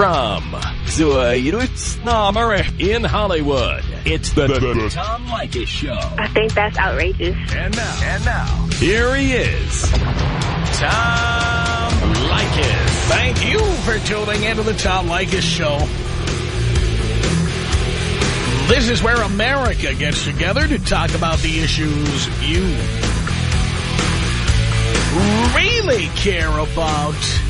From Zurich in Hollywood, it's the, the, the Tom Leykis Show. I think that's outrageous. And now, and now, here he is, Tom Leykis. Thank you for tuning into the Tom Leykis Show. This is where America gets together to talk about the issues you really care about.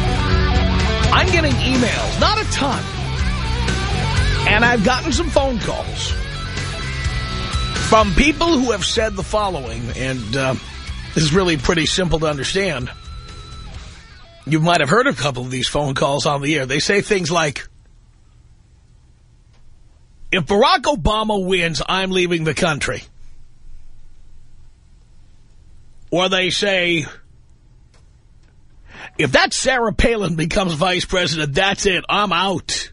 I'm getting emails, not a ton. And I've gotten some phone calls from people who have said the following, and uh, this is really pretty simple to understand. You might have heard a couple of these phone calls on the air. They say things like, if Barack Obama wins, I'm leaving the country. Or they say, if that Sarah Palin becomes vice president, that's it, I'm out.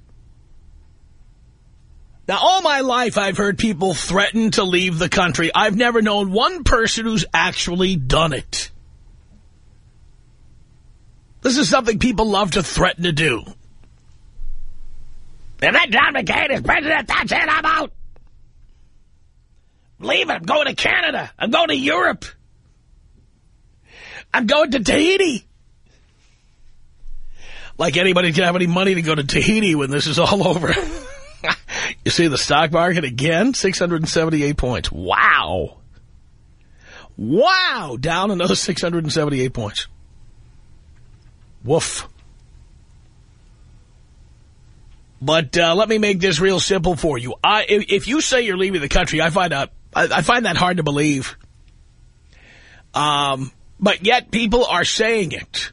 Now, all my life, I've heard people threaten to leave the country. I've never known one person who's actually done it. This is something people love to threaten to do. If that John McCain is president, that's it, I'm out. Leave it. I'm going to Canada. I'm going to Europe. I'm going to Tahiti. Like anybody can have any money to go to Tahiti when this is all over. you see the stock market again? 678 points. Wow. Wow. Down another 678 points. Woof. But uh, let me make this real simple for you. I, if, if, you say you're leaving the country, I find out I, I find that hard to believe. Um, but yet people are saying it.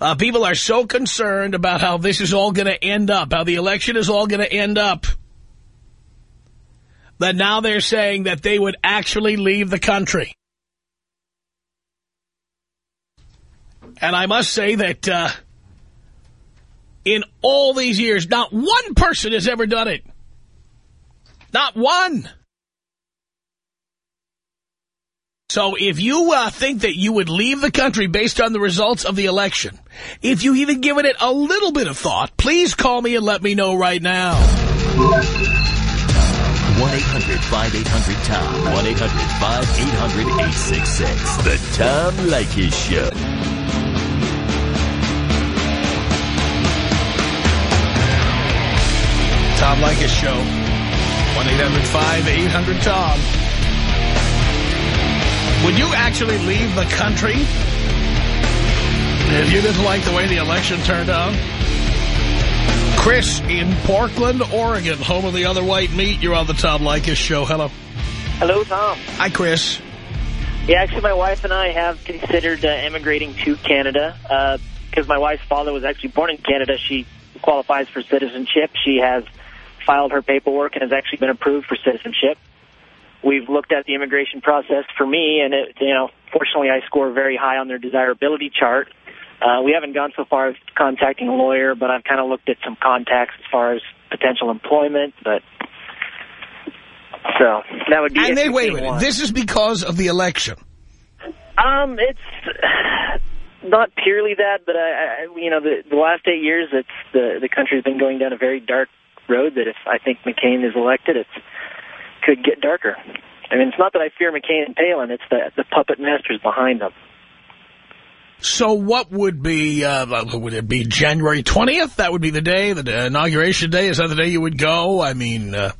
Uh, people are so concerned about how this is all going to end up, how the election is all going to end up, that now they're saying that they would actually leave the country. And I must say that uh, in all these years, not one person has ever done it. Not one. So if you uh, think that you would leave the country based on the results of the election, if you even given it a little bit of thought, please call me and let me know right now. 1-800-5800-TOM. 1-800-5800-866. The Tom Leykis Show. Tom Leykis Show. 1-800-5800-TOM. Would you actually leave the country if you didn't like the way the election turned out? Chris in Portland, Oregon, home of the other white meat. You're on the Tom Leykis Show. Hello. Hello, Tom. Hi, Chris. Yeah, actually, my wife and I have considered uh, immigrating to Canada because uh, my wife's father was actually born in Canada. She qualifies for citizenship. She has filed her paperwork and has actually been approved for citizenship. We've looked at the immigration process for me, and it, you know, fortunately, I score very high on their desirability chart. Uh, we haven't gone so far as contacting a lawyer, but I've kind of looked at some contacts as far as potential employment. But so that would be. And then wait a minute, this is because of the election. Um, it's not purely that, but I, I you know, the, the last eight years, it's the the country's been going down a very dark road. That if I think McCain is elected, it could get darker. I mean, it's not that I fear McCain and Palin; it's the the puppet masters behind them. So what would be, uh, would it be January 20th? That would be the day, the inauguration day? Is that the day you would go? I mean, uh,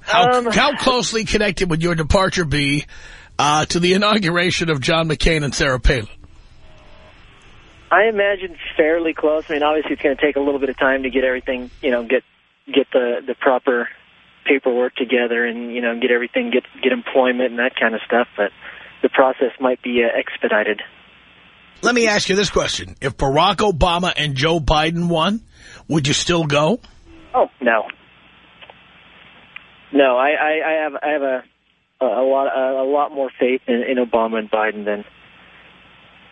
how, um, how closely connected would your departure be uh, to the inauguration of John McCain and Sarah Palin? I imagine fairly close. I mean, obviously it's going to take a little bit of time to get everything, you know, get get the, the proper paperwork together and, you know, get everything, get get employment and that kind of stuff. But the process might be uh, expedited. Let me ask you this question. If Barack Obama and Joe Biden won, would you still go? Oh, no. No, I, I, I have I have a a lot a, a lot more faith in, in Obama and Biden than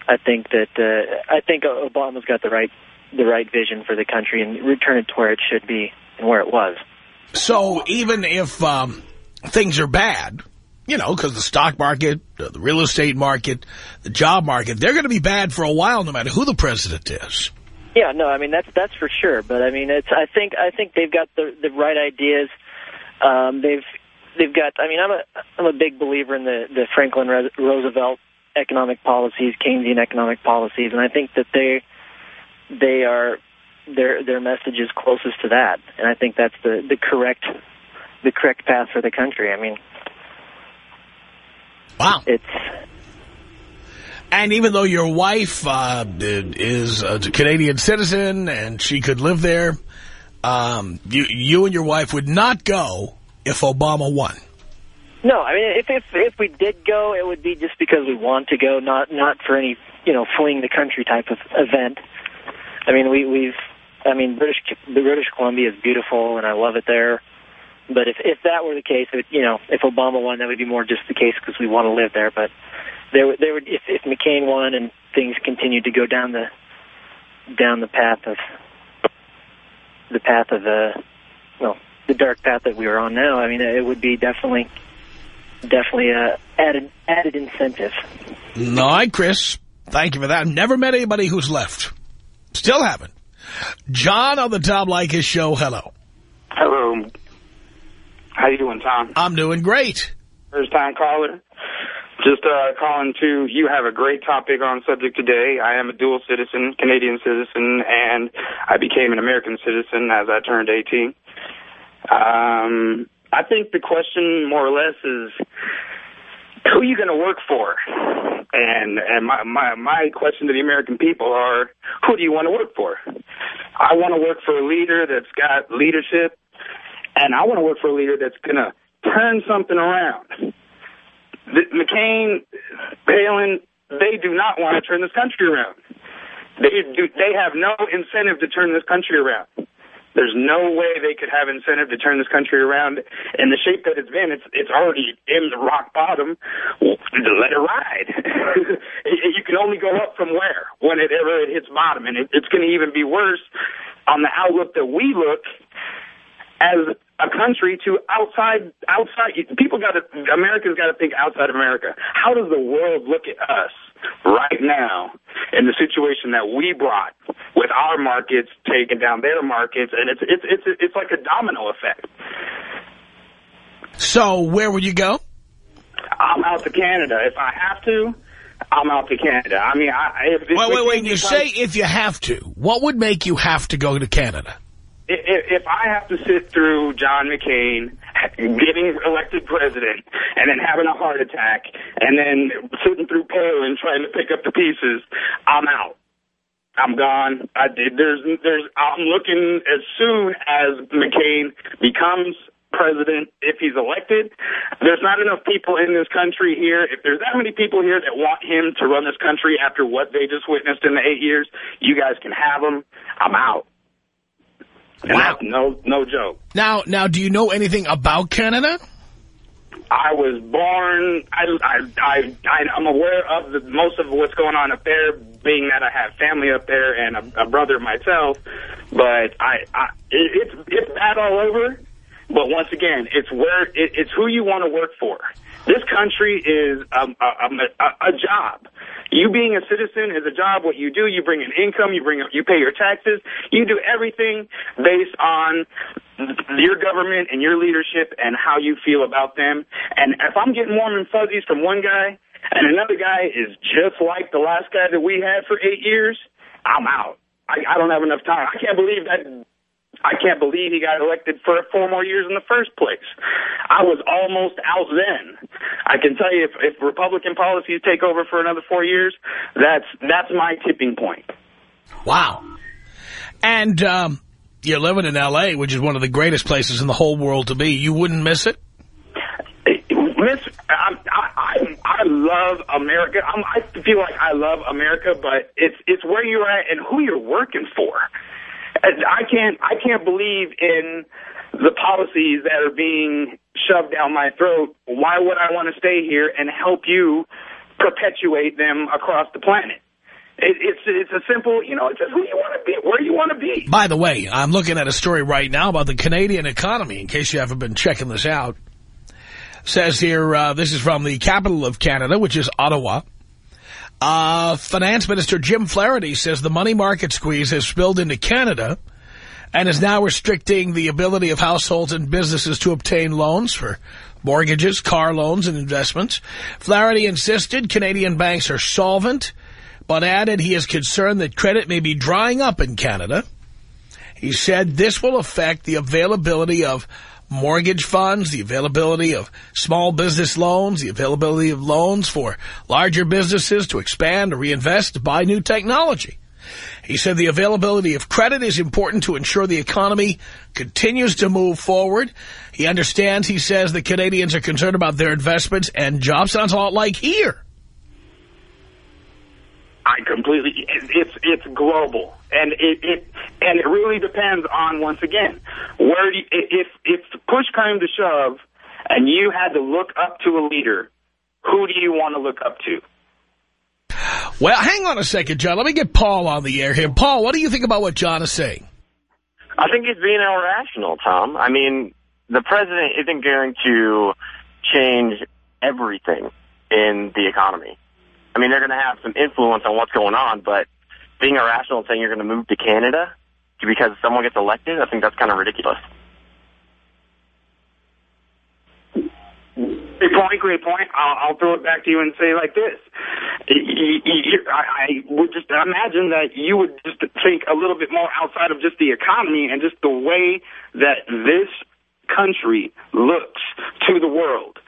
I think that uh, I think Obama's got the right the right vision for the country and return it to where it should be and where it was. So even if um, things are bad, you know, because the stock market, the real estate market, the job market, they're going to be bad for a while, no matter who the president is. Yeah, no, I mean that's that's for sure. But I mean, it's I think I think they've got the the right ideas. Um, they've they've got. I mean, I'm a I'm a big believer in the the Franklin Roosevelt economic policies, Keynesian economic policies, and I think that they they are their their message is closest to that, and I think that's the the correct the correct path for the country. I mean, wow, it's. And even though your wife uh, is a Canadian citizen and she could live there, um, you you and your wife would not go if Obama won. No, I mean, if if if we did go, it would be just because we want to go, not not for any you know fleeing the country type of event. I mean, we we've I mean, British British Columbia is beautiful, and I love it there. But if if that were the case, it, you know, if Obama won, that would be more just the case because we want to live there. But there, there would if, if McCain won and things continued to go down the down the path of the path of the well, the dark path that we are on now. I mean, it would be definitely definitely a added added incentive. Right, Chris. Thank you for that. I've never met anybody who's left. Still haven't. John on the Tom Leykis show. Hello. Hello. How you doing, Tom? I'm doing great. First time caller. Just uh, calling to, you have a great topic on subject today. I am a dual citizen, Canadian citizen, and I became an American citizen as I turned 18. Um, I think the question more or less is, who are you going to work for? And and my, my my question to the American people are, who do you want to work for? I want to work for a leader that's got leadership, and I want to work for a leader that's going to turn something around. The, McCain, Palin, they do not want to turn this country around. They do. They have no incentive to turn this country around. There's no way they could have incentive to turn this country around in the shape that it's been. It's it's already in the rock bottom. Let it ride. you can only go up from where whenever it hits bottom, and it, it's going to even be worse on the outlook that we look as a country to outside outside people got to Americans got to think outside of America. How does the world look at us right now in the situation that we brought with our markets taking down their markets, and it's it's it's it's like a domino effect. So where would you go? I'm out to Canada if I have to. I'm out to Canada. I mean, I, if, wait, wait, wait. You say if you have to. What would make you have to go to Canada? If, if I have to sit through John McCain getting elected president and then having a heart attack and then sitting through Palin trying to pick up the pieces, I'm out. I'm gone. I did. There's, there's. I'm looking as soon as McCain becomes president, if he's elected. There's not enough people in this country here. If there's that many people here that want him to run this country after what they just witnessed in the eight years, you guys can have him. I'm out. Wow. no, no joke. Now, now, do you know anything about Canada? I was born. I, I, I, I am aware of the, most of what's going on up there, being that I have family up there and a, a brother myself. But I, I it, it's it's bad all over. But once again, it's where it, it's who you want to work for. This country is um, a, a, a, a job. You being a citizen is a job. What you do, you bring in income, you bring, you pay your taxes, you do everything based on your government and your leadership and how you feel about them. And if I'm getting warm and fuzzies from one guy and another guy is just like the last guy that we had for eight years, I'm out. I, I don't have enough time. I can't believe that I can't believe he got elected for four more years in the first place. I was almost out then. I can tell you if, if Republican policies take over for another four years, that's that's my tipping point. Wow. And um, you're living in L.A., which is one of the greatest places in the whole world to be. You wouldn't miss it? Miss, I, I, I love America. I'm, I feel like I love America, but it's it's where you're at and who you're working for. I can't I can't believe in the policies that are being shoved down my throat. Why would I want to stay here and help you perpetuate them across the planet? It, it's it's a simple, you know, it's just who you want to be, where you want to be. By the way, I'm looking at a story right now about the Canadian economy, in case you haven't been checking this out. Says here, uh, this is from the capital of Canada, which is Ottawa. Uh, Finance Minister Jim Flaherty says the money market squeeze has spilled into Canada and is now restricting the ability of households and businesses to obtain loans for mortgages, car loans, and investments. Flaherty insisted Canadian banks are solvent, but added he is concerned that credit may be drying up in Canada. He said this will affect the availability of mortgage funds, the availability of small business loans, the availability of loans for larger businesses to expand, to reinvest, to buy new technology. He said the availability of credit is important to ensure the economy continues to move forward. He understands, he says, the Canadians are concerned about their investments and jobs. Sounds a lot like here. I completely, it's it's global, and it, it and it really depends on once again where you, if if push came to shove, and you had to look up to a leader, who do you want to look up to? Well, hang on a second, John. Let me get Paul on the air here. Paul, what do you think about what John is saying? I think he's being irrational, Tom. I mean, the president isn't going to change everything in the economy. I mean, they're going to have some influence on what's going on, but being irrational and saying you're going to move to Canada because someone gets elected, I think that's kind of ridiculous. Great point, great point. I'll, I'll throw it back to you and say like this. I, I would just imagine that you would just think a little bit more outside of just the economy and just the way that this country looks to the world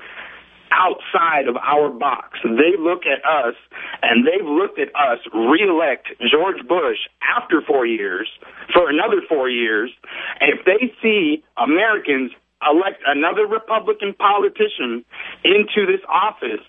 outside of our box. They look at us, and they've looked at us reelect George Bush after four years for another four years. And if they see Americans elect another Republican politician into this office,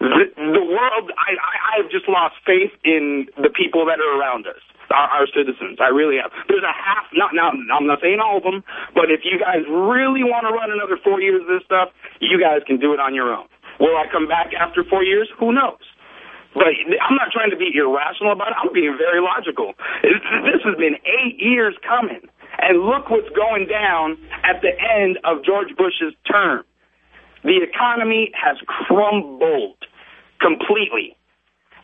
the, the world, I, I, I've just lost faith in the people that are around us our, our citizens. I really have. There's a half, not now, I'm not saying all of them, but if you guys really want to run another four years of this stuff, you guys can do it on your own. Will I come back after four years? Who knows? But I'm not trying to be irrational about it. I'm being very logical. This has been eight years coming. And look what's going down at the end of George Bush's term. The economy has crumbled completely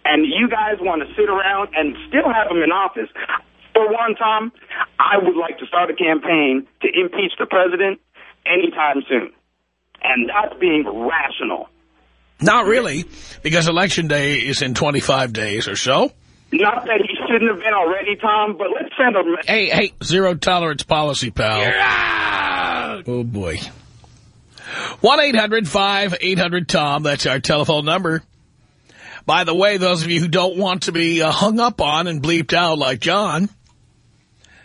and you guys want to sit around and still have him in office, for one, Tom, I would like to start a campaign to impeach the president anytime soon. And that's being rational. Not really, because Election Day is in 25 days or so. Not that he shouldn't have been already, Tom, but let's send him... Hey, hey, zero tolerance policy, pal. Yeah. Oh, boy. 1-800-5800-TOM, that's our telephone number. By the way, those of you who don't want to be uh, hung up on and bleeped out like John,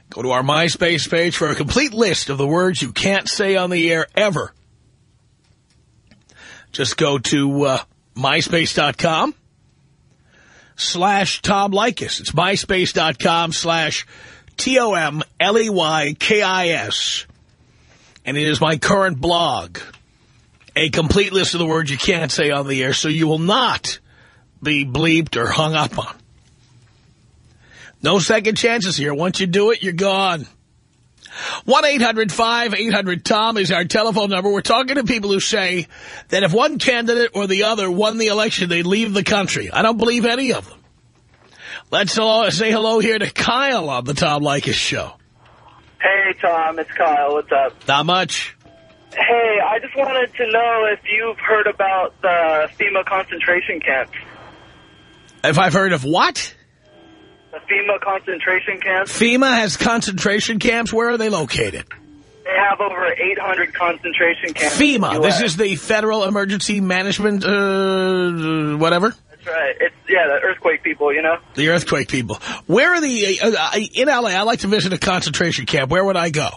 go to our MySpace page for a complete list of the words you can't say on the air ever. Just go to uh, myspace.com slash Tom Leykis. It's myspace.com slash T-O-M-L-E-Y-K-I-S. And it is my current blog. A complete list of the words you can't say on the air, so you will not be bleeped or hung up on. No second chances here. Once you do it, you're gone. 1-800-5800-TOM is our telephone number. We're talking to people who say that if one candidate or the other won the election, they'd leave the country. I don't believe any of them. Let's say hello here to Kyle on the Tom Leykis show. Hey, Tom. It's Kyle. What's up? Not much. Hey, I just wanted to know if you've heard about the FEMA concentration camps. If I've heard of what? The FEMA concentration camps. FEMA has concentration camps? Where are they located? They have over 800 concentration camps. FEMA. This is the Federal Emergency Management, uh, whatever? That's right. It's, yeah, the earthquake people, you know? The earthquake people. Where are the, uh, uh in L.A., I'd like to visit a concentration camp. Where would I go?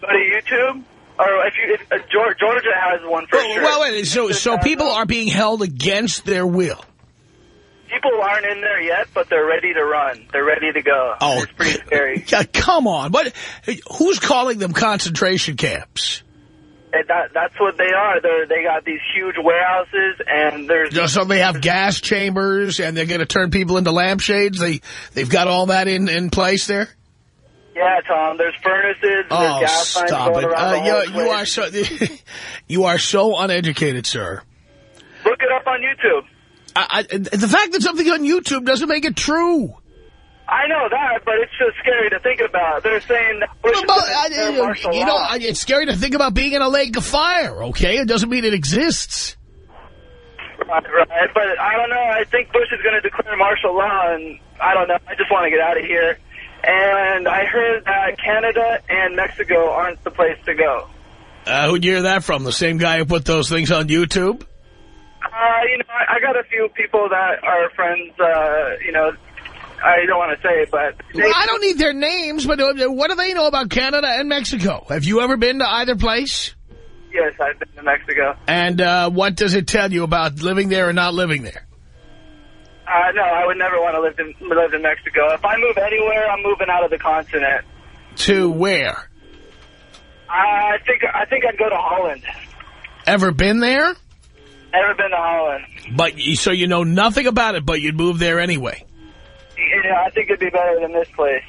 Go to YouTube. Or if you, if, uh, Georgia has one for well, sure. Well, wait, so, so people are being held against their will. people aren't in there yet, but they're ready to run. They're ready to go. Oh, it's pretty scary. Come on. What? Who's calling them concentration camps? And that, that's what they are. They're, they got these huge warehouses, and there's... Just so they have gas chambers, and they're going to turn people into lampshades. They they've got all that in in place there. Yeah, Tom. There's furnaces. There's Oh, gas lines stop going it! around Uh, you, you are so you are so uneducated, sir. Look it up on YouTube. I, I, the fact that something on YouTube doesn't make it true. I know that, but it's just scary to think about. They're saying that Bush is Well, gonna I- declare you know. I- it's scary to think about being in a lake of fire. Okay, it doesn't mean it exists. Right, right. But I don't know. I think Bush is going to declare martial law, and I don't know. I just want to get out of here. And I heard that Canada and Mexico aren't the place to go. Uh, who'd you hear that from? The same guy who put those things on YouTube? Uh, you know, I, I got a few people that are friends, uh, you know, I don't want to say, but... They, Well, I don't need their names, but uh, what do they know about Canada and Mexico? Have you ever been to either place? Yes, I've been to Mexico. And uh, what does it tell you about living there or not living there? Uh, no, I would never want to live in, live in Mexico. If I move anywhere, I'm moving out of the continent. To where? I think I think I'd go to Holland. Ever been there? Never been to Holland. But you, So you know nothing about it, but you'd move there anyway. Yeah, I think it'd be better than this place.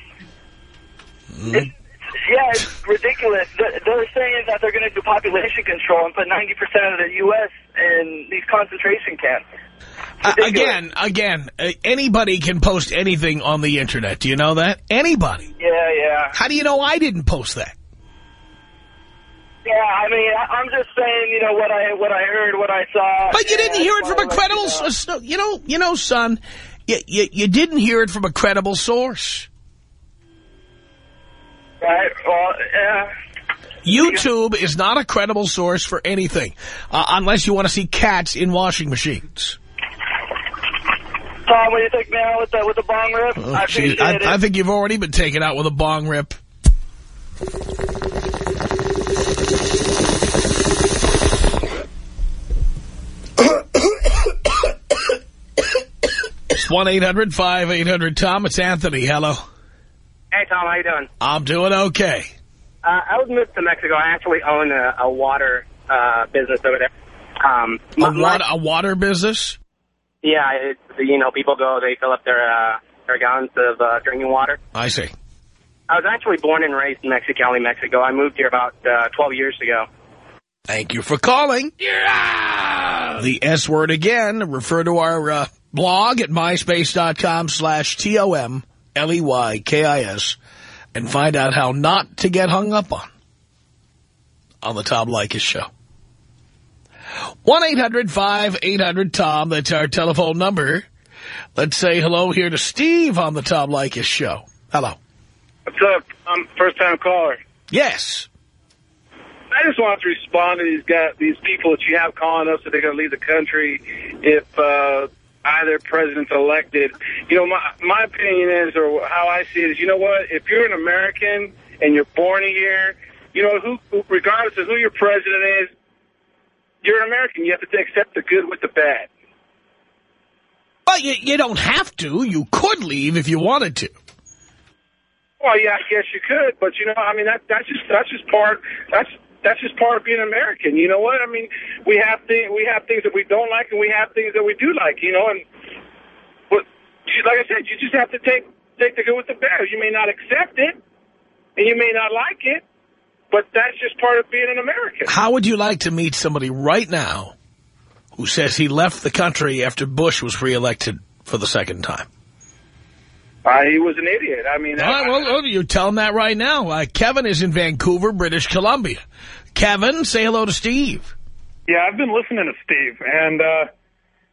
Mm-hmm. It's, yeah, it's ridiculous. They're they're saying that they're going to do population control and put 90% of the U.S. in these concentration camps. Again, again, anybody can post anything on the Internet. Do you know that? Anybody. Yeah, yeah. How do you know I didn't post that? Yeah, I mean, I'm just saying, you know, what I what I heard, what I saw. But you didn't hear it from a credible you know. source. You know, you know, son, you, you, you didn't hear it from a credible source. Right, well, yeah. YouTube is not a credible source for anything, uh, unless you want to see cats in washing machines. Tom, what do you think, man, with the, with the bong rip? Oh, I gee, appreciate I, it. I think you've already been taken out with a bong rip. It's 1-800-5800-TOM. It's Anthony. Hello. Hey, Tom, how you doing? I'm doing okay. Uh, I was moved to Mexico. I actually own a, a water uh, business over there. Um, A, my- my- water, a water business? Yeah, it, you know, people go, they fill up their uh, their gallons of uh, drinking water. I see. I was actually born and raised in Mexicali, Mexico. I moved here about uh, 12 years ago. Thank you for calling. The S word again. Refer to our uh, blog at myspace.com slash T-O-M-L-E-Y-K-I-S and find out how not to get hung up on on the Tom Leykis show. 1-800-5800-TOM. That's our telephone number. Let's say hello here to Steve on the Tom Leykis show. Hello. What's up? I'm first time caller. Yes. I just want to respond to these guys, these people that you have calling us that they're going to leave the country if uh, either president's elected. You know, my my opinion is, or how I see it is, you know what? If you're an American and you're born here, you know, who, who regardless of who your president is, you're an American. You have to accept the good with the bad. Well, you, you don't have to. You could leave if you wanted to. Well, yeah, I guess you could, but you know, I mean, that that's just that's just part that's that's just part of being American. You know what? I mean, we have things we have things that we don't like, and we have things that we do like. You know, and but like I said, you just have to take take the good with the bad. You may not accept it, and you may not like it, but that's just part of being an American. How would you like to meet somebody right now who says he left the country after Bush was reelected for the second time? Uh, he was an idiot. I mean, right, well, well, you tell him that right now. Uh, Kevin is in Vancouver, British Columbia. Kevin, say hello to Steve. Yeah, I've been listening to Steve, and uh,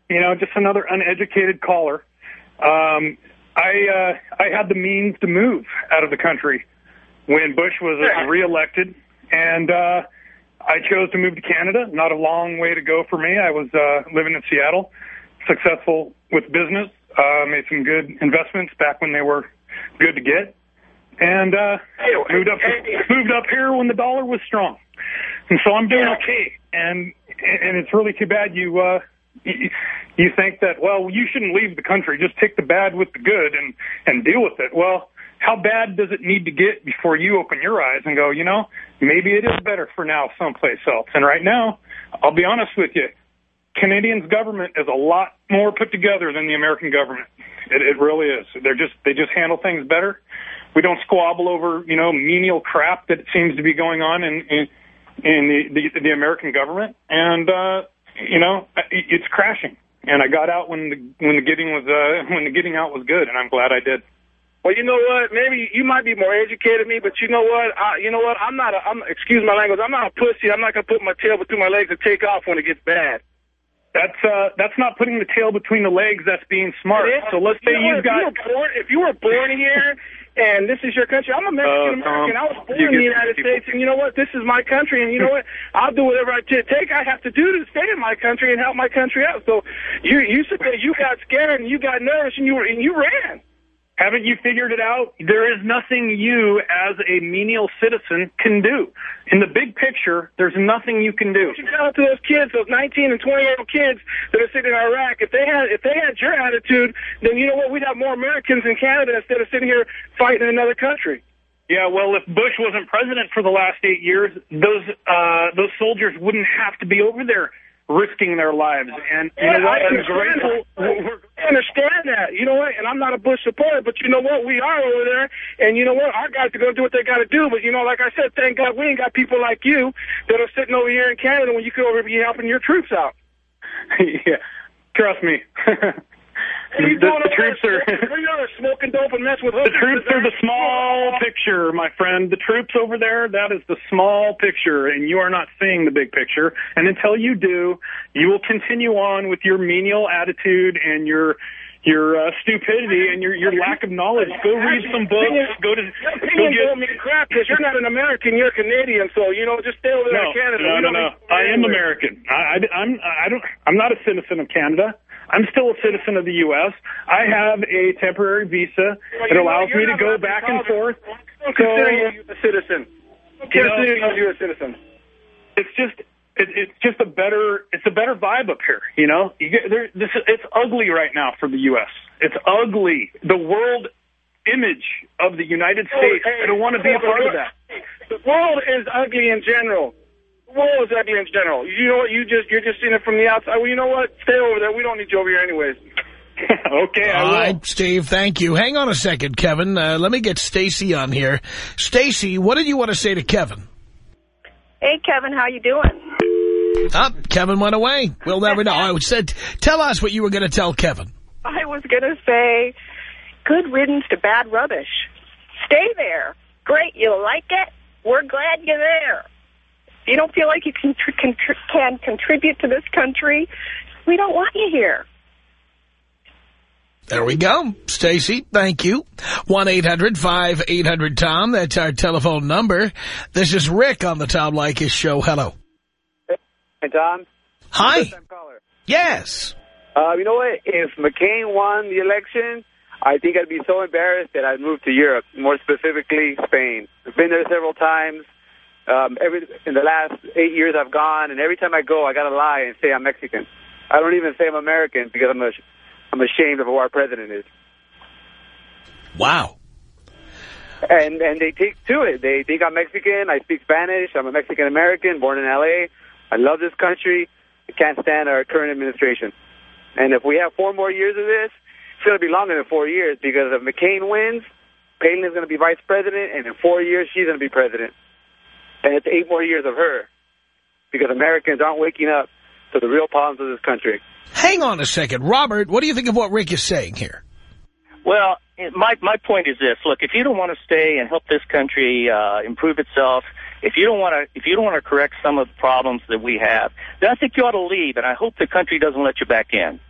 you know, just another uneducated caller. Um, I uh, I had the means to move out of the country when Bush was uh, reelected, and uh, I chose to move to Canada. Not a long way to go for me. I was uh, living in Seattle, successful with business, uh, made some good investments back when they were good to get, and uh, moved up moved up here when the dollar was strong. And so I'm doing okay. And and it's really too bad you uh, you, you think that, well, you shouldn't leave the country. Just take the bad with the good and, and deal with it. Well, how bad does it need to get before you open your eyes and go, you know, maybe it is better for now someplace else. And right now, I'll be honest with you, Canadians government is a lot more put together than the American government. It, it really is. They're just they just handle things better. We don't squabble over you know menial crap that seems to be going on in in, in the, the the American government, and uh, you know it, it's crashing. And I got out when the when the getting was uh, when the getting out was good, and I'm glad I did. Well, you know what? Maybe you might be more educated than me, but you know what? I, you know what? I'm not a. I'm excuse my language. I'm not a pussy. I'm not gonna put my tail between my legs and take off when it gets bad. That's uh, that's not putting the tail between the legs. That's being smart. So let's say you if got. You were born, if you were born here and this is your country, I'm a Mexican American. Uh, I was born in the United people- States, and you know what? This is my country, and you know what? I'll do whatever I take. I have to do to stay in my country and help my country out. So you you said that you got scared and you got nervous and you were and you ran. Haven't you figured it out? There is nothing you, as a menial citizen, can do. In the big picture, there's nothing you can do. You tell it to those kids, those 19 and 20 year old kids that are sitting in Iraq. If they had, if they had your attitude, then you know what? We'd have more Americans in Canada instead of sitting here fighting in another country. Yeah, well, if Bush wasn't president for the last eight years, those uh, those soldiers wouldn't have to be over there risking their lives. And you know what? I understand. I understand that. You know what? And I'm not a Bush supporter, but you know what? We are over there, and you know what? Our guys are going to do what they got to do. But you know, like I said, thank God we ain't got people like you that are sitting over here in Canada when you could over be helping your troops out. yeah, trust me. What are you the, the troops are. What are smoking dope and mess with The troops are the small picture, my friend. The troops over there, that is the small picture, and you are not seeing the big picture. And until you do, you will continue on with your menial attitude and your your uh, stupidity and your your lack of knowledge. Go read some books. Go to Your go get. don't mean crap because you're not an American. You're Canadian. So you know, just stay over there No, in Canada. no, We no, no. I am American. I, I, I'm I don't I'm not a citizen of Canada. I'm still a citizen of the U.S. I have a temporary visa Well, that allows me to go back and forth. Don't consider you a citizen. Don't You know- consider you a citizen. it's just it, it's just a better it's a better vibe up here. You know, you get there. This it's ugly right now for the U.S. It's ugly. The world image of the United oh, States. I don't want to be a part of that. The world is ugly in general. The world is ugly in general. You know what? You just you're just seeing it from the outside. Well, you know what? Stay over there. We don't need you over here anyways. okay, I All will. right, Steve, thank you. Hang on a second, Kevin. Uh, let me get Stacy on here. Stacy, what did you want to say to Kevin? Hey, Kevin, how you doing? Ah, Kevin went away. We'll never know. I said, tell us what you were going to tell Kevin. I was going to say, good riddance to bad rubbish. Stay there. Great, You'll like it? We're glad you're there. If you don't feel like you can, can, can contribute to this country, we don't want you here. There we go. Stacy, thank you. 1-800-5800-TOM. That's our telephone number. This is Rick on the Tom Leykis show. Hello. Hey, Tom. Hi. Yes. Uh, you know what? If McCain won the election, I think I'd be so embarrassed that I'd move to Europe, more specifically Spain. I've been there several times. Um, every in the last eight years I've gone, and every time I go, I gotta lie and say I'm Mexican. I don't even say I'm American because I'm ash- I'm ashamed of who our president is. Wow. And and they take to it. They think I'm Mexican. I speak Spanish. I'm a Mexican American, born in L.A. I love this country. I can't stand our current administration. And if we have four more years of this, it's going to be longer than four years because if McCain wins, Palin is going to be vice president, and in four years she's going to be president. And it's eight more years of her because Americans aren't waking up to the real problems of this country. Hang on a second. Robert, what do you think of what Rick is saying here? Well, my my point is this: look, if you don't want to stay and help this country uh, improve itself, if you don't want to, if you don't want to correct some of the problems that we have, then I think you ought to leave. And I hope the country doesn't let you back in.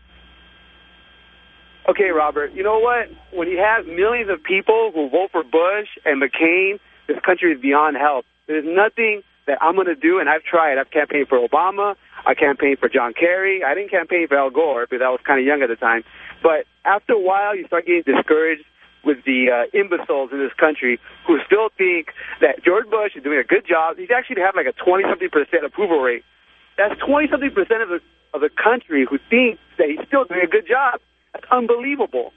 Okay, Robert, you know what? When you have millions of people who vote for Bush and McCain, this country is beyond help. There's nothing that I'm going to do, and I've tried. I've campaigned for Obama. I campaigned for John Kerry. I didn't campaign for Al Gore because I was kind of young at the time. But after a while, you start getting discouraged with the uh, imbeciles in this country who still think that George Bush is doing a good job. He's actually have like a 20-something percent approval rate. That's 20-something percent of the of the country who thinks that he's still doing a good job. That's unbelievable.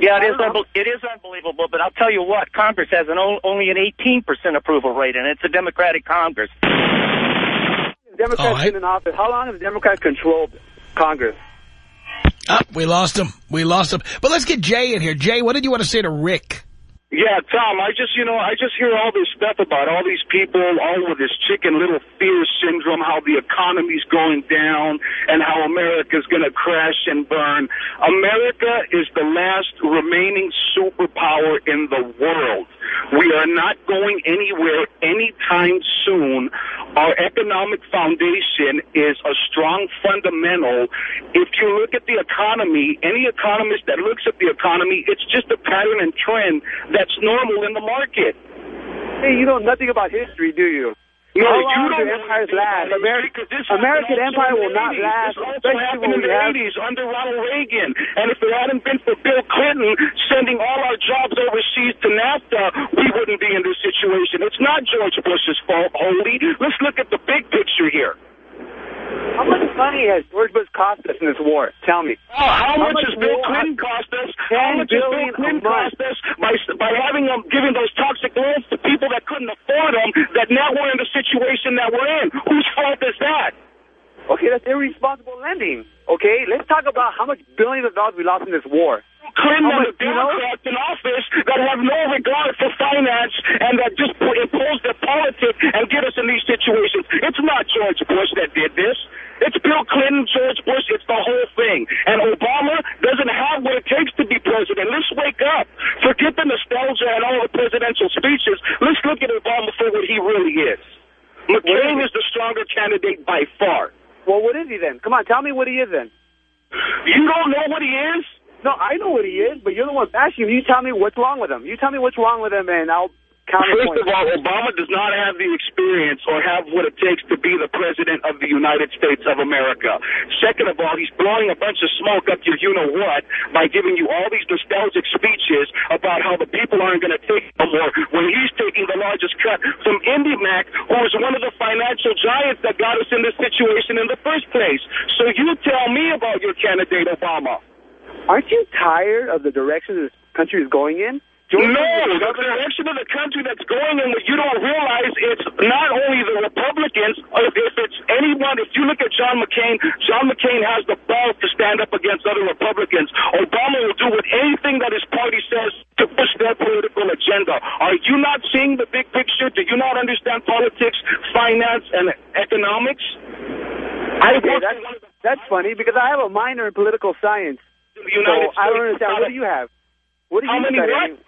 Yeah, it is, it is unbelievable, but I'll tell you what, Congress has an only an 18% approval rate, and it's a Democratic Congress. Democrats been in office. How long have Democrats controlled Congress? Oh, we lost him. We lost him. But let's get Jay in here. Jay, what did you want to say to Rick? Yeah, Tom, I just, you know, I just hear all this stuff about all these people, all with this chicken little fear syndrome, how the economy's going down and how America's going to crash and burn. America is the last remaining superpower in the world. We are not going anywhere anytime soon. Our economic foundation is a strong fundamental. If you look at the economy, any economist that looks at the economy, it's just a pattern and trend that's normal in the market. Hey, you know nothing about history, do you? No, How you long don't do empires last? about Ameri- history, 'cause this American empire will not last, This especially happened when in we the have 80s under Ronald Reagan. And if it hadn't been for Bill Clinton sending all our jobs overseas to NAFTA, we wouldn't be in this situation. It's not George Bush's fault, Holy. Let's look at the big picture here. How much money has George Bush cost us in this war? Tell me. Oh, how, much, much has Bill Clinton cost us? How much has Bill Clinton month. cost us by by having them giving those toxic loans to people that couldn't afford them? That now we're in the situation that we're in. Whose fault is that? Okay, that's irresponsible lending. Okay, let's talk about how much billions of dollars we lost in this war. Clinton and the do you know? Democrats in office that have no regard for finance and that just put, impose their politics and get us in these situations. It's not George Bush that did this. It's Bill Clinton, George Bush. It's the whole thing. And Obama doesn't have what it takes to be president. Let's wake up. Forget the nostalgia and all the presidential speeches. Let's look at Obama for what he really is. McCain is the stronger candidate by far. Well, what is he then? Come on, tell me what he is then. You don't know what he is? No, I know what he is, but you're the one bashing him. You tell me what's wrong with him. You tell me what's wrong with him, and I'll. First of all, Obama does not have the experience or have what it takes to be the president of the United States of America. Second of all, he's blowing a bunch of smoke up your you-know-what by giving you all these nostalgic speeches about how the people aren't going to take no more when he's taking the largest cut from IndyMac, who was one of the financial giants that got us in this situation in the first place. So you tell me about your candidate, Obama. Aren't you tired of the direction this country is going in? No, the direction of the country that's going in that you don't realize it's not only the Republicans, if, if it's anyone, if you look at John McCain, John McCain has the balls to stand up against other Republicans. Obama will do with anything that his party says to push their political agenda. Are you not seeing the big picture? Do you not understand politics, finance, and economics? I Okay, that's, that's funny because I have a minor in political science. United so I don't understand. What do you have? What do How many what?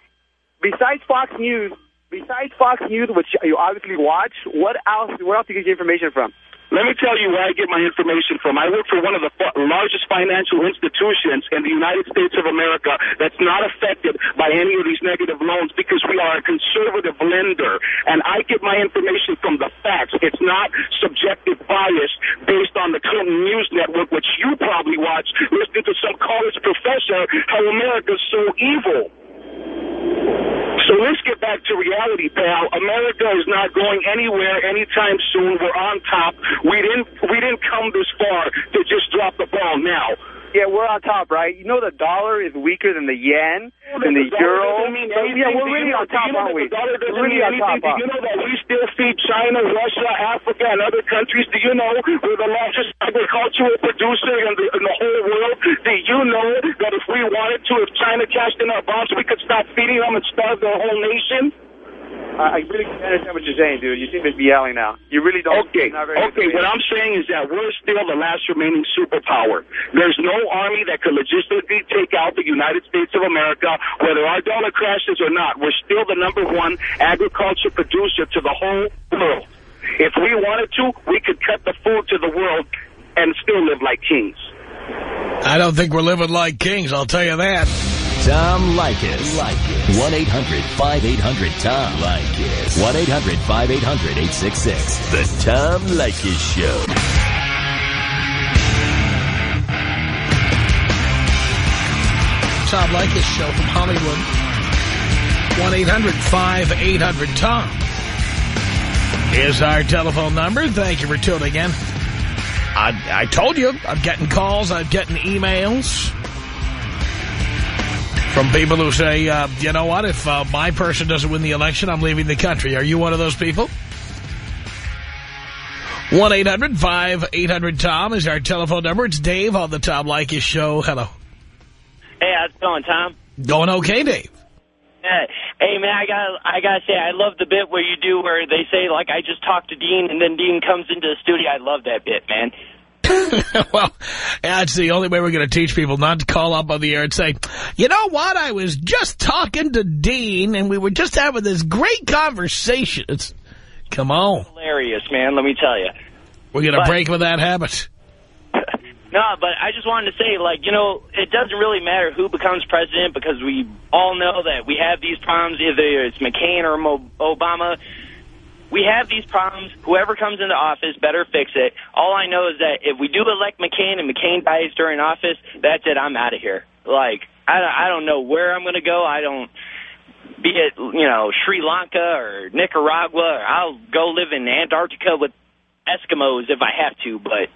Besides Fox News, besides Fox News, which you obviously watch, what else? Where else do you get your information from? Let me tell you where I get my information from. I work for one of the largest financial institutions in the United States of America that's not affected by any of these negative loans because we are a conservative lender. And I get my information from the facts. It's not subjective bias based on the Clinton News Network, which you probably watch, listening to some college professor how America's so evil. So let's get back to reality, pal. America is not going anywhere anytime soon. We're on top. We didn't we didn't come this far to just drop the ball now. Yeah, we're on top, right? You know the dollar is weaker than the yen, than the The euro. mean yeah, we're really on top, aren't we? The dollar doesn't We're really mean on anything. top. Do you know that we still feed China, Russia, Africa, and other countries? Do you know we're the largest agricultural producer in the, in the whole world? Do you know that if we wanted to, if China cashed in our bombs, we could stop feeding them and starve their whole nation? I I really can't understand what you're saying, dude. You seem to be yelling now. You really don't. Okay, you're not very okay. What I'm saying is that we're still the last remaining superpower. There's no army that could logistically take out the United States of America, whether our dollar crashes or not. We're still the number one agriculture producer to the whole world. If we wanted to, we could cut the food to the world and still live like kings. I don't think we're living like kings, I'll tell you that. Tom Leykis. 1-800-5800-TOM. Leykis. 1-800-5800-866. The Tom Leykis Show. Tom Leykis show from Hollywood. 1-800-5800-TOM is our telephone number. Thank you for tuning in. I, I told you, I'm getting calls, I'm getting emails from people who say, uh, you know what, if uh, my person doesn't win the election, I'm leaving the country. Are you one of those people? 1-800-5800-TOM is our telephone number. It's Dave on the Tom Leykis show. Hello. Hey, how's it going, Tom? Going okay, Dave. Yeah. Hey, man, I got I gotta say, I love the bit where you do where they say, like, I just talked to Dean, and then Dean comes into the studio. I love that bit, man. well, that's the only way we're going to teach people not to call up on the air and say, you know what, I was just talking to Dean, and we were just having this great conversation. It's, come on. Hilarious, man, let me tell you. We're going to break with that habit. No, but I just wanted to say, like, you know, it doesn't really matter who becomes president because we all know that we have these problems, either it's McCain or Obama. We have these problems. Whoever comes into office better fix it. All I know is that if we do elect McCain and McCain dies during office, that's it. I'm out of here. Like, I, don't- I don't know where I'm going to go. I don't, be it, you know, Sri Lanka or Nicaragua, or I'll go live in Antarctica with Eskimos if I have to, but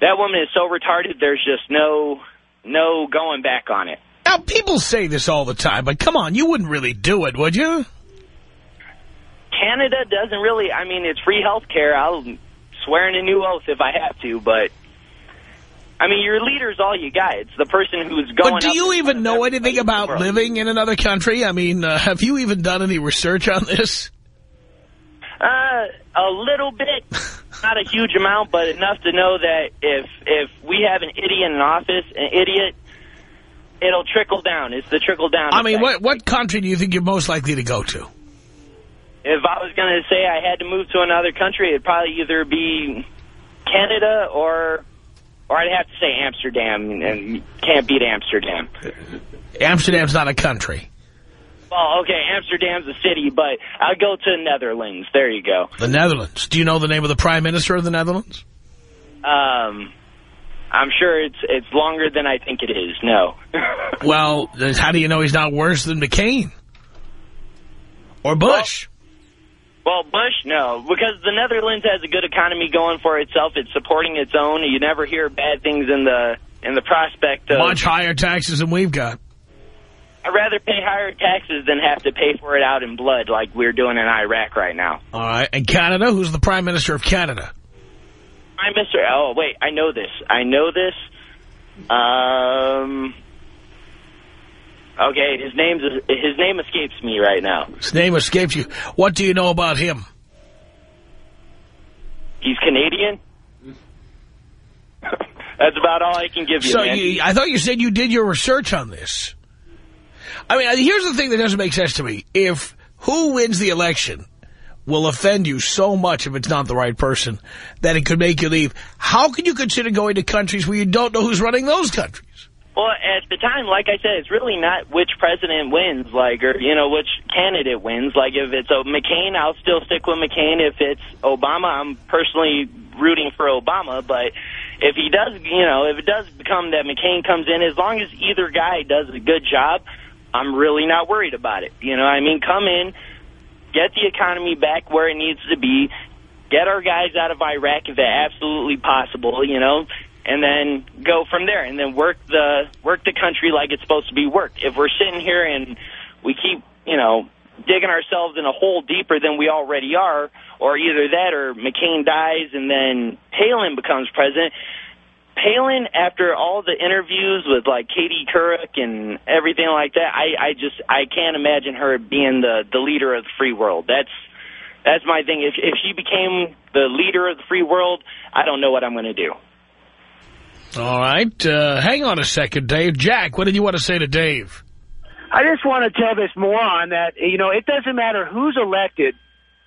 that woman is so retarded, there's just no no going back on it. Now, people say this all the time, but come on, you wouldn't really do it, would you? Canada doesn't really, I mean, it's free health care. I'll swear in a new oath if I have to, but, I mean, your leader's all you got. It's the person who's going But do you even know anything about world. living in another country? I mean, uh, have you even done any research on this? Uh, a little bit, not a huge amount, but enough to know that if if we have an idiot in office, an idiot, it'll trickle down. It's the trickle down. I mean, what what country do you think you're most likely to go to? If I was going to say I had to move to another country, it'd probably either be Canada or or I'd have to say Amsterdam, and can't beat Amsterdam. Amsterdam's not a country. Well, okay, Amsterdam's a city, but I'll go to the Netherlands. There you go. The Netherlands. Do you know the name of the Prime Minister of the Netherlands? Um, I'm sure it's it's longer than I think it is. No. Well, how do you know he's not worse than McCain? Or Bush? Well, Bush, no, because the Netherlands has a good economy going for itself. It's supporting its own. You never hear bad things in the in the prospect of. Much higher taxes than we've got. I'd rather pay higher taxes than have to pay for it out in blood like we're doing in Iraq right now. All right. And Canada? Who's the Prime Minister of Canada? Prime Minister. Oh, wait, I know this. I know this. Um. Okay, his name's his name escapes me right now. His name escapes you. What do you know about him? He's Canadian. That's about all I can give you, So you, I thought you said you did your research on this. I mean, here's the thing that doesn't make sense to me. If who wins the election will offend you so much if it's not the right person that it could make you leave, how can you consider going to countries where you don't know who's running those countries? Well, at the time, like I said, it's really not which president wins, like, or, you know, which candidate wins. Like, if it's a McCain, I'll still stick with McCain. If it's Obama, I'm personally rooting for Obama. But if he does, you know, if it does become that McCain comes in, as long as either guy does a good job, I'm really not worried about it. You know, I mean, come in, get the economy back where it needs to be, get our guys out of Iraq if absolutely possible, you know, and then go from there and then work the work the country like it's supposed to be worked. If we're sitting here and we keep, you know, digging ourselves in a hole deeper than we already are, or either that or McCain dies and then Palin becomes president, Palin, after all the interviews with like Katie Couric and everything like that, I, I just I can't imagine her being the the leader of the free world. That's that's my thing. If if she became the leader of the free world, I don't know what I'm going to do. All right. Uh, hang on a second, Dave. Jack, what did you want to say to Dave? I just want to tell this moron that, you know, it doesn't matter who's elected,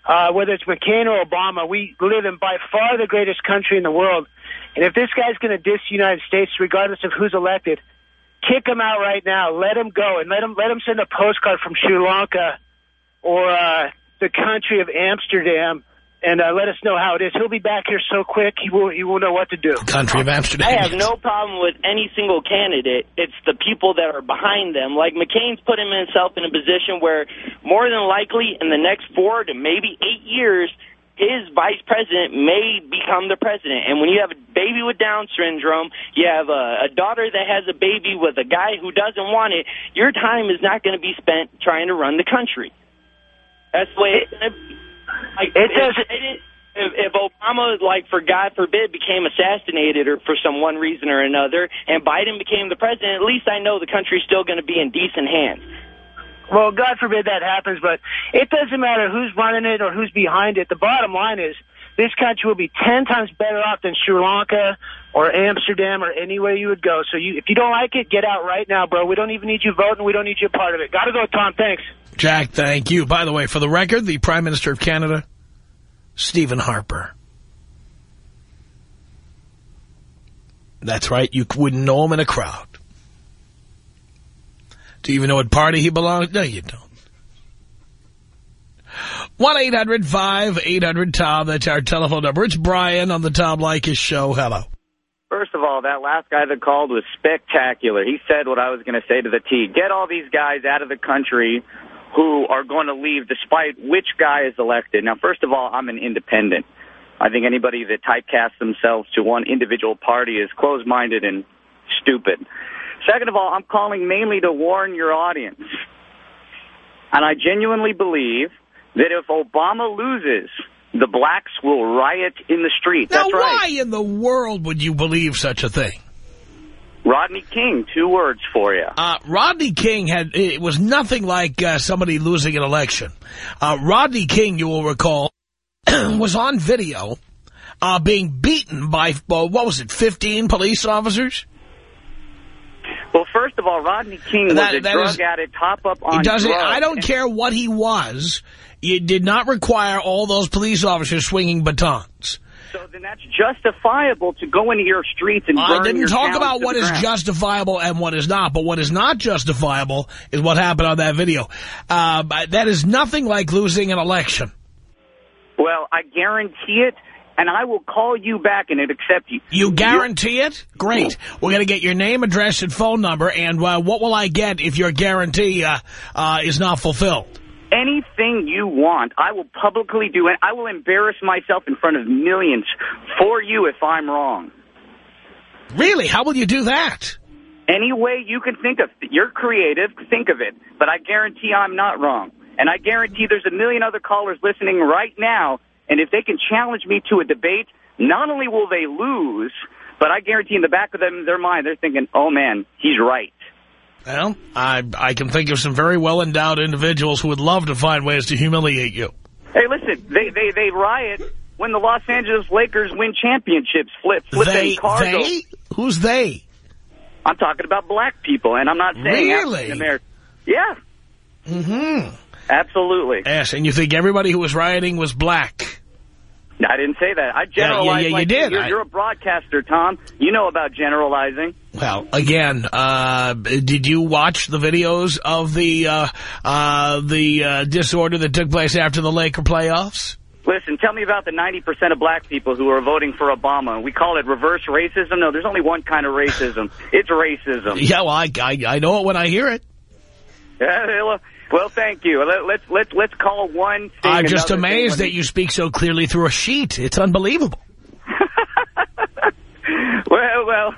uh, whether it's McCain or Obama. We live in by far the greatest country in the world. And if this guy's going to diss the United States, regardless of who's elected, kick him out right now. Let him go. And let him, let him send a postcard from Sri Lanka or uh, the country of Amsterdam and uh, let us know how it is. He'll be back here so quick, he will, he will know what to do. Country of Amsterdam. I have no problem with any single candidate. It's the people that are behind them. Like McCain's put himself in a position where more than likely in the next four to maybe eight years, his vice president may become the president. And when you have a baby with Down syndrome, you have a, a daughter that has a baby with a guy who doesn't want it, your time is not going to be spent trying to run the country. That's the way it's going to be. Like, It doesn't- If, if Obama, like, for God forbid, became assassinated or for some one reason or another, and Biden became the president, at least I know the country's still going to be in decent hands. Well, God forbid that happens, but it doesn't matter who's running it or who's behind it. The bottom line is this country will be 10 times better off than Sri Lanka or Amsterdam or anywhere you would go. So you, if you don't like it, get out right now, bro. We don't even need you voting. We don't need you a part of it. Gotta go, Tom. Thanks. Jack, thank you. By the way, for the record, the Prime Minister of Canada, Stephen Harper. That's right. You wouldn't know him in a crowd. Do you even know what party he belongs? No, you don't. 1-800-5800-TOM. That's our telephone number. It's Brian on the Tom Leykis show. Hello. First of all, that last guy that called was spectacular. He said what I was going to say to the T. Get all these guys out of the country who are going to leave despite which guy is elected. Now, first of all, I'm an independent. I think anybody that typecasts themselves to one individual party is closed-minded and stupid. Second of all, I'm calling mainly to warn your audience. And I genuinely believe that if Obama loses, the blacks will riot in the streets. Now, That's right. why in the world would you believe such a thing? Rodney King, two words for you. Uh, Rodney King had, it was nothing like uh, somebody losing an election. Uh, Rodney King, you will recall, was on video uh, being beaten by, what was it, 15 police officers? Well, first of all, Rodney King was a drug is- addict, top up on doesn't, drugs. I don't care what he was. It did not require all those police officers swinging batons. So then that's justifiable to go into your streets and burn I didn't talk about what is ground. justifiable and what is not, but what is not justifiable is what happened on that video. Uh, that is nothing like losing an election. Well, I guarantee it, and I will call you back and accept you. You guarantee it? Great. We're going to get your name, address, and phone number, and uh, what will I get if your guarantee uh, uh, is not fulfilled? Anything you want, I will publicly do it. I will embarrass myself in front of millions for you if I'm wrong. Really? How will you do that? Any way you can think of. You're creative, think of it. But I guarantee I'm not wrong. And I guarantee there's a million other callers listening right now, and if they can challenge me to a debate, not only will they lose, but I guarantee in the back of them, their mind, they're thinking, oh, man, he's right. Well, I, I can think of some very well-endowed individuals who would love to find ways to humiliate you. Hey, listen, they, they, they riot when the Los Angeles Lakers win championships, flip, flipping They, cars. they? Who's they? I'm talking about black people, and I'm not saying Really? American. Yeah, Mm-hmm. absolutely. Yes, and you think everybody who was rioting was black. I didn't say that. I Yeah, generalized. yeah, you like did. You're, I- you're a broadcaster, Tom. You know about generalizing. Well, again, uh, did you watch the videos of the uh, uh, the uh, disorder that took place after the Laker playoffs? Listen, tell me about the 90% of black people who are voting for Obama. We call it reverse racism. No, there's only one kind of racism. It's racism. Yeah, well, I, I, I know it when I hear it. Yeah, well, well, thank you. Let, let's let's let's call one. Thing I'm just amazed that you speak so clearly through a sheet. It's unbelievable. Well, well.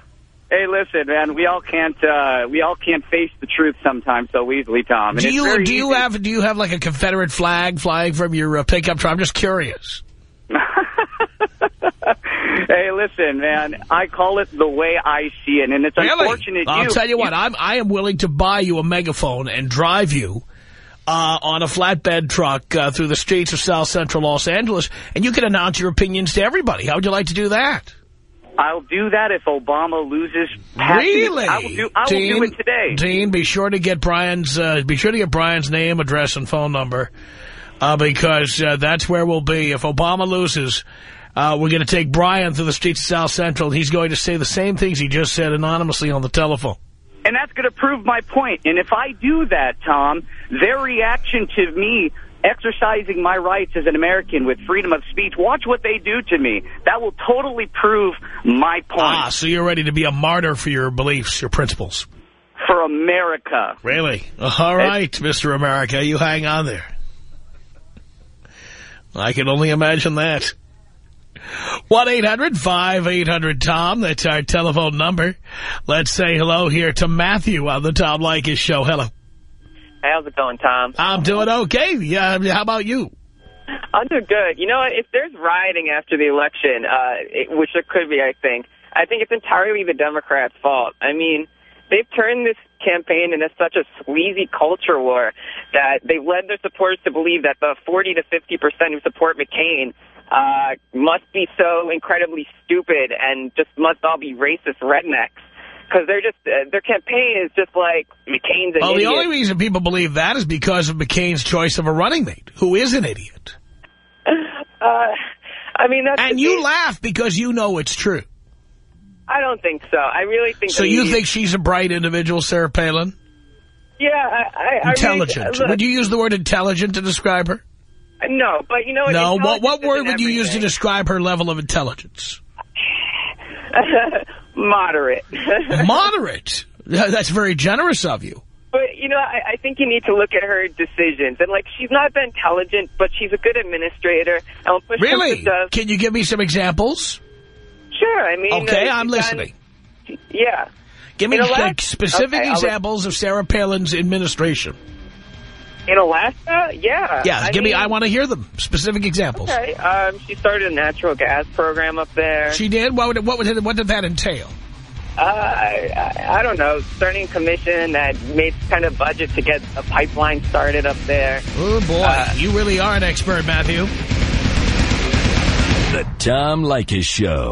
Hey, listen, man. We all can't uh, we all can't face the truth sometimes so easily, Tom. And Do you do you easy- have do you have like a Confederate flag flying from your uh, pickup truck? I'm just curious. Hey, listen, man. I call it the way I see it, and it's Really? unfortunate. I'll you, tell you what. I'm I am willing to buy you a megaphone and drive you uh, on a flatbed truck uh, through the streets of South Central Los Angeles, and you can announce your opinions to everybody. How would you like to do that? I'll do that if Obama loses. Really? I will do. I will do it today. Dean, be sure to get Brian's uh, be sure to get Brian's name, address, and phone number, uh, because uh, that's where we'll be if Obama loses. Uh, we're going to take Brian through the streets of South Central, and he's going to say the same things he just said anonymously on the telephone. And that's going to prove my point. And if I do that, Tom, their reaction to me exercising my rights as an American with freedom of speech, watch what they do to me. That will totally prove my point Ah, so you're ready to be a martyr for your beliefs, your principles. for America. Really? All right, Mr. America, you hang on there. I can only imagine that. 1-800-5800-TOM. That's our telephone number. Let's say hello here to Matthew on the Tom Leykis show. Hello. How's it going, Tom? I'm doing okay. Yeah, how about you? I'm doing good. You know, if there's rioting after the election, uh, it, which there could be, I think, I think it's entirely the Democrats' fault. I mean, they've turned this campaign into such a sleazy culture war that they've led their supporters to believe that the 40 to 50 percent who support McCain uh, must be so incredibly stupid and just must all be racist rednecks. Because they're just, uh, their campaign is just like, McCain's an Well, idiot. the only reason people believe that is because of McCain's choice of a running mate, who is an idiot. Uh, I mean, that's... And you laugh because you know it's true. I don't think so. I really think... So you think she's a bright individual, Sarah Palin? Yeah, I... I I Intelligent. Really, look, Would you use the word intelligent to describe her? No, but you know... what, No, what, what word would you use to describe her level of intelligence? Moderate. Moderate. That's very generous of you. But, you know, I, I think you need to look at her decisions. And, like, she's not that intelligent, but she's a good administrator. And push Really? shove- Can you give me some examples? Sure, I mean... Okay, uh, I'm listening. done- yeah. Give me like, specific Okay, examples of Sarah Palin's administration. In Alaska? Yeah. Yeah, I give me. I want to hear them. Specific examples. Okay, um, she started a natural gas program up there. She did. What would, what would what did that entail? Uh, I, I, I don't know, starting a commission that made kind of budget to get a pipeline started up there. Oh boy, Uh, you really are an expert, Matthew. The Tom Leykis Show.